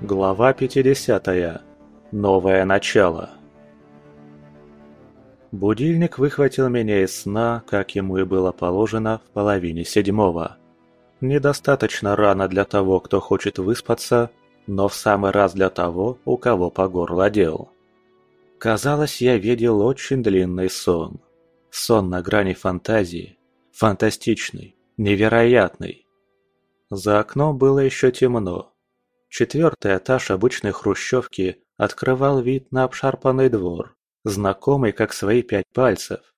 Глава 50. Новое начало. Будильник выхватил меня из сна, как ему и было положено, в половине седьмого. Недостаточно рано для того, кто хочет выспаться, но в самый раз для того, у кого по горло дел. Казалось, я видел очень длинный сон. Сон на грани фантазии. Фантастичный, невероятный. За окном было еще темно, Четвертый этаж обычной хрущевки открывал вид на обшарпанный двор, знакомый как свои пять пальцев.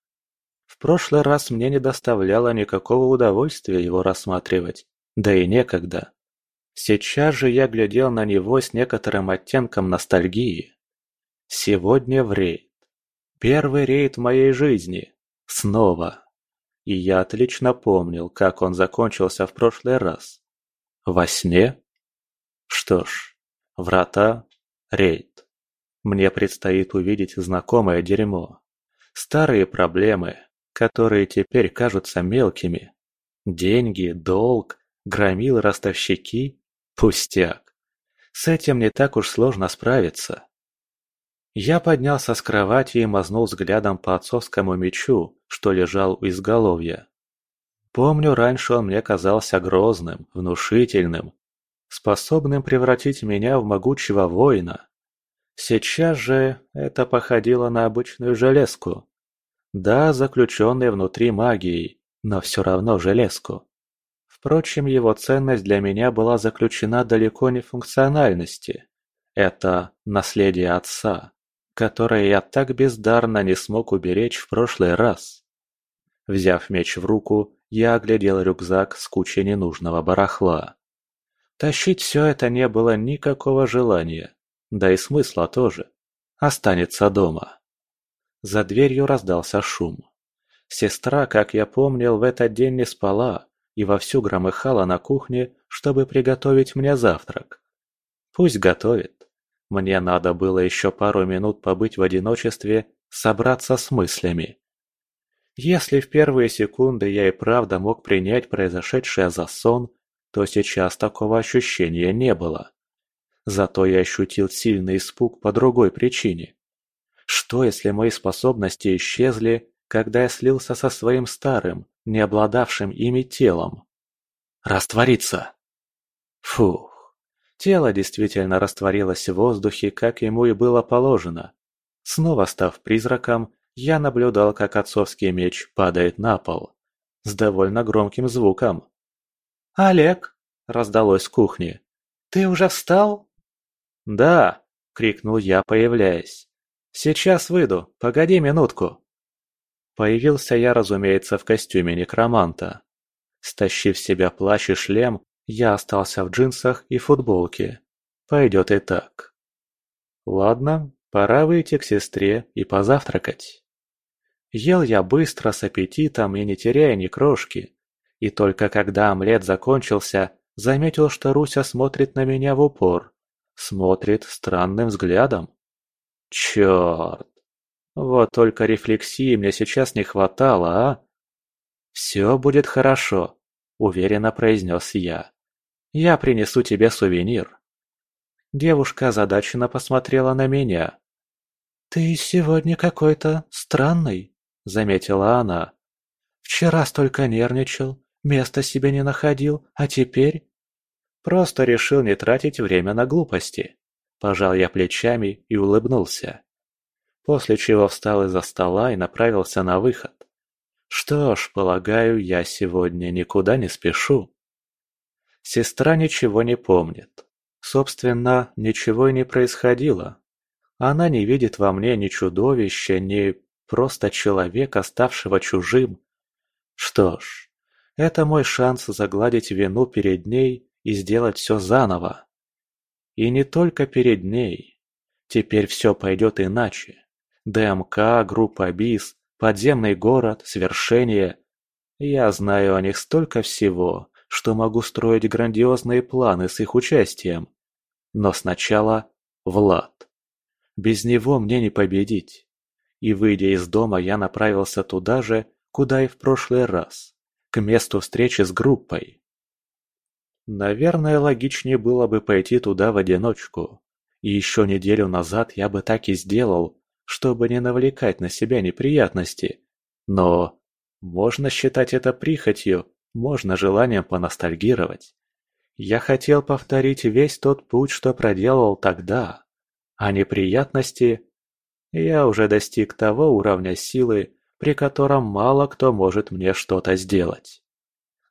В прошлый раз мне не доставляло никакого удовольствия его рассматривать, да и некогда. Сейчас же я глядел на него с некоторым оттенком ностальгии. Сегодня в рейд. Первый рейд в моей жизни. Снова. И я отлично помнил, как он закончился в прошлый раз. Во сне? Что ж, врата, рейд. Мне предстоит увидеть знакомое дерьмо. Старые проблемы, которые теперь кажутся мелкими. Деньги, долг, громил ростовщики – пустяк. С этим не так уж сложно справиться. Я поднялся с кровати и мазнул взглядом по отцовскому мечу, что лежал у изголовья. Помню, раньше он мне казался грозным, внушительным, способным превратить меня в могучего воина. Сейчас же это походило на обычную железку. Да, заключенный внутри магией, но все равно железку. Впрочем, его ценность для меня была заключена далеко не в функциональности. Это наследие отца, которое я так бездарно не смог уберечь в прошлый раз. Взяв меч в руку, я оглядел рюкзак с кучей ненужного барахла. Тащить все это не было никакого желания, да и смысла тоже. Останется дома. За дверью раздался шум. Сестра, как я помнил, в этот день не спала и вовсю громыхала на кухне, чтобы приготовить мне завтрак. Пусть готовит. Мне надо было еще пару минут побыть в одиночестве, собраться с мыслями. Если в первые секунды я и правда мог принять произошедшее за сон, то сейчас такого ощущения не было. Зато я ощутил сильный испуг по другой причине. Что если мои способности исчезли, когда я слился со своим старым, не обладавшим ими телом? Раствориться! Фух. Тело действительно растворилось в воздухе, как ему и было положено. Снова став призраком, я наблюдал, как отцовский меч падает на пол. С довольно громким звуком. «Олег!» – раздалось с кухни. «Ты уже встал?» «Да!» – крикнул я, появляясь. «Сейчас выйду, погоди минутку!» Появился я, разумеется, в костюме некроманта. Стащив себя плащ и шлем, я остался в джинсах и футболке. Пойдет и так. Ладно, пора выйти к сестре и позавтракать. Ел я быстро, с аппетитом и не теряя ни крошки. И только когда омлет закончился, заметил, что Руся смотрит на меня в упор. Смотрит странным взглядом. Черт! Вот только рефлексии мне сейчас не хватало, а? «Все будет хорошо», — уверенно произнес я. «Я принесу тебе сувенир». Девушка озадаченно посмотрела на меня. «Ты сегодня какой-то странный», — заметила она. «Вчера столько нервничал, Места себе не находил, а теперь...» Просто решил не тратить время на глупости. Пожал я плечами и улыбнулся. После чего встал из-за стола и направился на выход. Что ж, полагаю, я сегодня никуда не спешу. Сестра ничего не помнит. Собственно, ничего и не происходило. Она не видит во мне ни чудовища, ни просто человека, ставшего чужим. Что ж, это мой шанс загладить вину перед ней и сделать все заново. И не только перед ней. Теперь все пойдет иначе. ДМК, группа БИС, подземный город, свершение. Я знаю о них столько всего, что могу строить грандиозные планы с их участием. Но сначала Влад. Без него мне не победить. И выйдя из дома, я направился туда же, куда и в прошлый раз к месту встречи с группой. Наверное, логичнее было бы пойти туда в одиночку. И еще неделю назад я бы так и сделал, чтобы не навлекать на себя неприятности. Но можно считать это прихотью, можно желанием поностальгировать. Я хотел повторить весь тот путь, что проделал тогда. А неприятности... Я уже достиг того уровня силы, при котором мало кто может мне что-то сделать.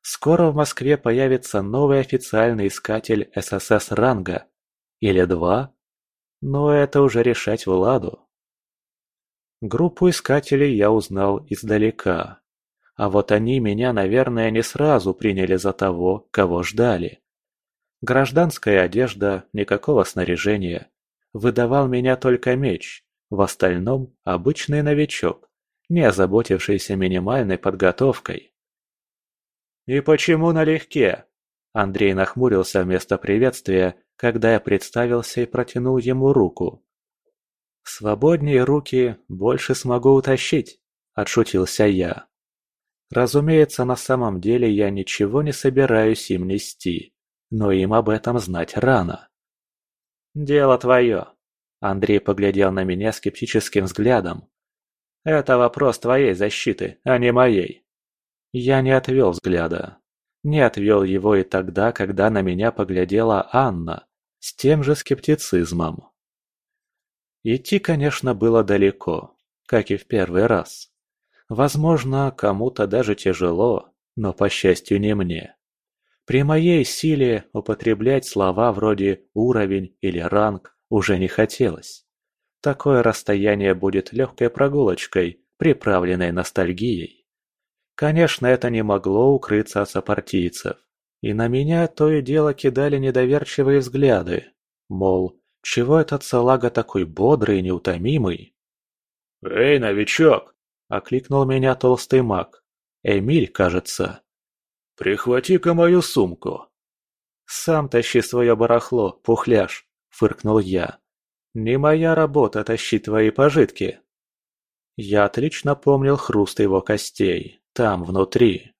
Скоро в Москве появится новый официальный искатель ССС ранга. Или два. Но это уже решать Владу. Группу искателей я узнал издалека. А вот они меня, наверное, не сразу приняли за того, кого ждали. Гражданская одежда, никакого снаряжения. Выдавал меня только меч, в остальном обычный новичок, не озаботившийся минимальной подготовкой. «И почему налегке?» Андрей нахмурился вместо приветствия, когда я представился и протянул ему руку. «Свободнее руки больше смогу утащить», – отшутился я. Разумеется, на самом деле я ничего не собираюсь им нести, но им об этом знать рано. «Дело твое», – Андрей поглядел на меня скептическим взглядом. «Это вопрос твоей защиты, а не моей». Я не отвел взгляда. Не отвел его и тогда, когда на меня поглядела Анна, с тем же скептицизмом. Идти, конечно, было далеко, как и в первый раз. Возможно, кому-то даже тяжело, но, по счастью, не мне. При моей силе употреблять слова вроде «уровень» или «ранг» уже не хотелось. Такое расстояние будет легкой прогулочкой, приправленной ностальгией. Конечно, это не могло укрыться от сопартийцев. И на меня то и дело кидали недоверчивые взгляды. Мол, чего этот салага такой бодрый и неутомимый? «Эй, новичок!» – окликнул меня толстый маг. Эмиль, кажется. «Прихвати-ка мою сумку!» «Сам тащи свое барахло, пухляш!» – фыркнул я. «Не моя работа тащить твои пожитки!» Я отлично помнил хруст его костей, там, внутри.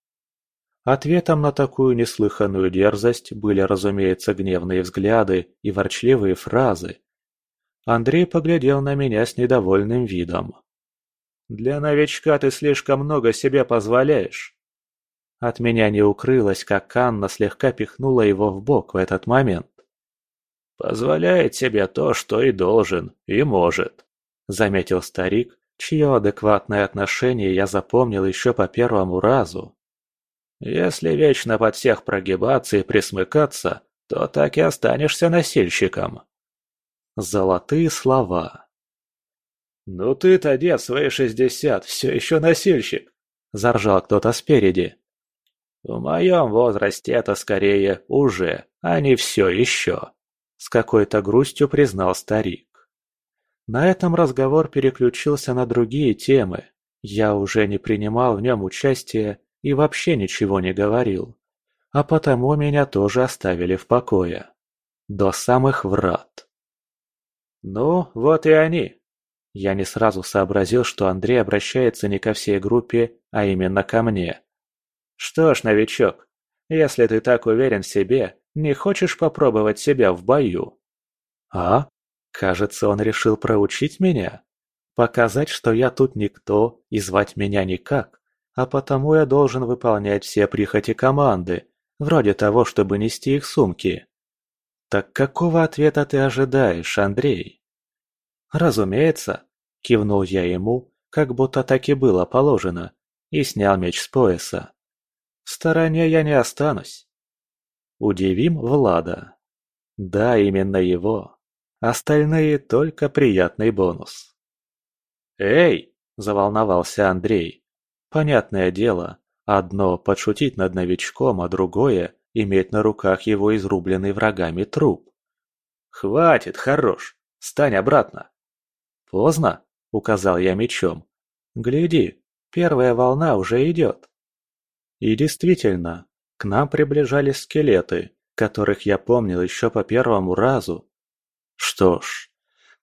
Ответом на такую неслыханную дерзость были, разумеется, гневные взгляды и ворчливые фразы. Андрей поглядел на меня с недовольным видом. «Для новичка ты слишком много себе позволяешь». От меня не укрылось, как Анна слегка пихнула его в бок в этот момент. «Позволяет себе то, что и должен, и может», — заметил старик, чье адекватное отношение я запомнил еще по первому разу. Если вечно под всех прогибаться и присмыкаться, то так и останешься носильщиком. Золотые слова. «Ну ты-то, дед, свои шестьдесят, все еще носильщик!» – заржал кто-то спереди. «В моем возрасте это скорее уже, а не все еще», – с какой-то грустью признал старик. На этом разговор переключился на другие темы. Я уже не принимал в нем участия и вообще ничего не говорил. А потому меня тоже оставили в покое. До самых врат. Ну, вот и они. Я не сразу сообразил, что Андрей обращается не ко всей группе, а именно ко мне. Что ж, новичок, если ты так уверен в себе, не хочешь попробовать себя в бою? А? Кажется, он решил проучить меня. Показать, что я тут никто и звать меня никак, а потому я должен выполнять все прихоти команды, вроде того, чтобы нести их сумки. Так какого ответа ты ожидаешь, Андрей? Разумеется, кивнул я ему, как будто так и было положено, и снял меч с пояса. В стороне я не останусь. Удивим Влада. Да, именно его. Остальные только приятный бонус. «Эй!» – заволновался Андрей. Понятное дело, одно – подшутить над новичком, а другое – иметь на руках его изрубленный врагами труп. «Хватит, хорош! Стань обратно!» «Поздно!» – указал я мечом. «Гляди, первая волна уже идет!» И действительно, к нам приближались скелеты, которых я помнил еще по первому разу, что ж,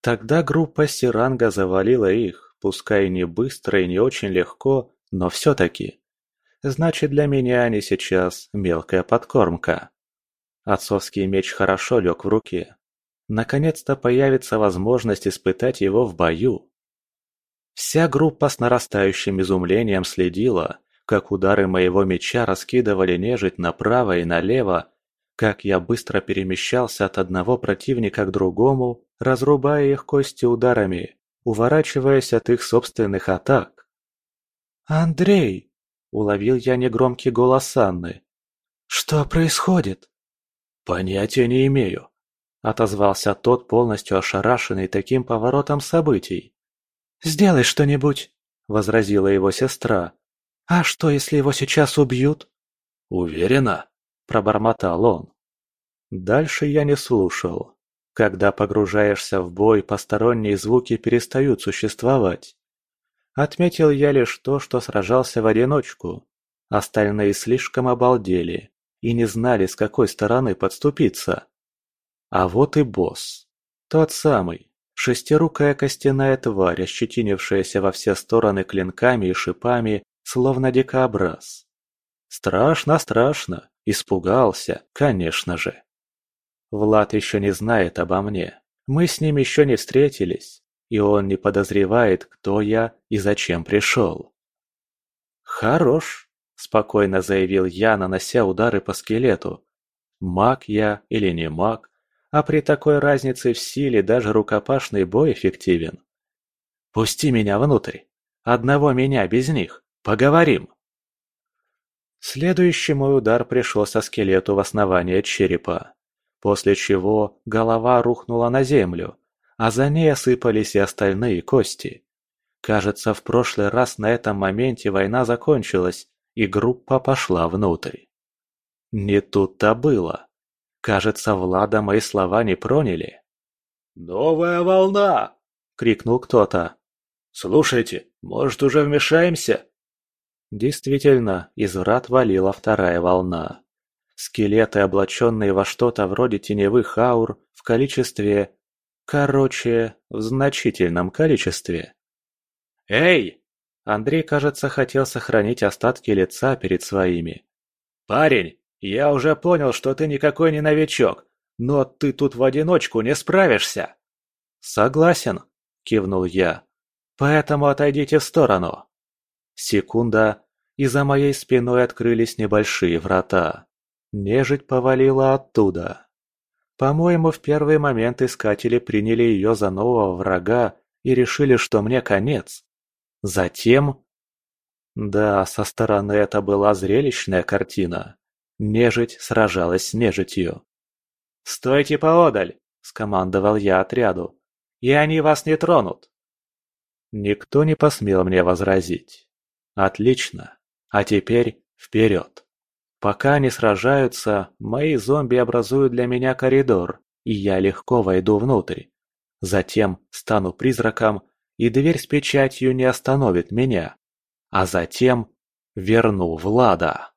тогда группа Сиранга завалила их, пускай не быстро и не очень легко, но все-таки. Значит, для меня они сейчас мелкая подкормка. Отцовский меч хорошо лег в руке. Наконец-то появится возможность испытать его в бою. Вся группа с нарастающим изумлением следила, как удары моего меча раскидывали нежить направо и налево, как я быстро перемещался от одного противника к другому, разрубая их кости ударами, уворачиваясь от их собственных атак. «Андрей!» – уловил я негромкий голос Анны. «Что происходит?» «Понятия не имею», – отозвался тот, полностью ошарашенный таким поворотом событий. «Сделай что-нибудь», — возразила его сестра. «А что, если его сейчас убьют?» «Уверена?» — пробормотал он. Дальше я не слушал. Когда погружаешься в бой, посторонние звуки перестают существовать. Отметил я лишь то, что сражался в одиночку. Остальные слишком обалдели и не знали, с какой стороны подступиться. А вот и босс. Тот самый, Шестирукая костяная тварь, ощетинившаяся во все стороны клинками и шипами, словно дикобраз. Страшно, страшно. Испугался, конечно же. Влад еще не знает обо мне. Мы с ним еще не встретились, и он не подозревает, кто я и зачем пришел. «Хорош», – спокойно заявил я, нанося удары по скелету. Маг я или не маг, а при такой разнице в силе даже рукопашный бой эффективен. Пусти меня внутрь. Одного меня без них. Поговорим. Следующий мой удар пришел со скелету в основание черепа, после чего голова рухнула на землю, а за ней осыпались и остальные кости. Кажется, в прошлый раз на этом моменте война закончилась, и группа пошла внутрь. Не тут-то было. Кажется, Влада мои слова не проняли. «Новая волна!» — крикнул кто-то. «Слушайте, может, уже вмешаемся?» Действительно, из врат валила вторая волна. Скелеты, облаченные во что-то вроде теневых аур, в количестве... Короче, в значительном количестве. «Эй!» Андрей, кажется, хотел сохранить остатки лица перед своими. «Парень, я уже понял, что ты никакой не новичок, но ты тут в одиночку не справишься. Согласен, кивнул я. Поэтому отойдите в сторону. Секунда, и за моей спиной открылись небольшие врата. Нежить повалила оттуда. По-моему, в первый момент искатели приняли ее за нового врага и решили, что мне конец. Затем... Да, со стороны это была зрелищная картина. Нежить сражалась с нежитью. «Стойте поодаль!» – скомандовал я отряду. «И они вас не тронут!» Никто не посмел мне возразить. Отлично. А теперь вперед. Пока они сражаются, мои зомби образуют для меня коридор, и я легко войду внутрь. Затем стану призраком, и дверь с печатью не остановит меня. А затем верну Влада.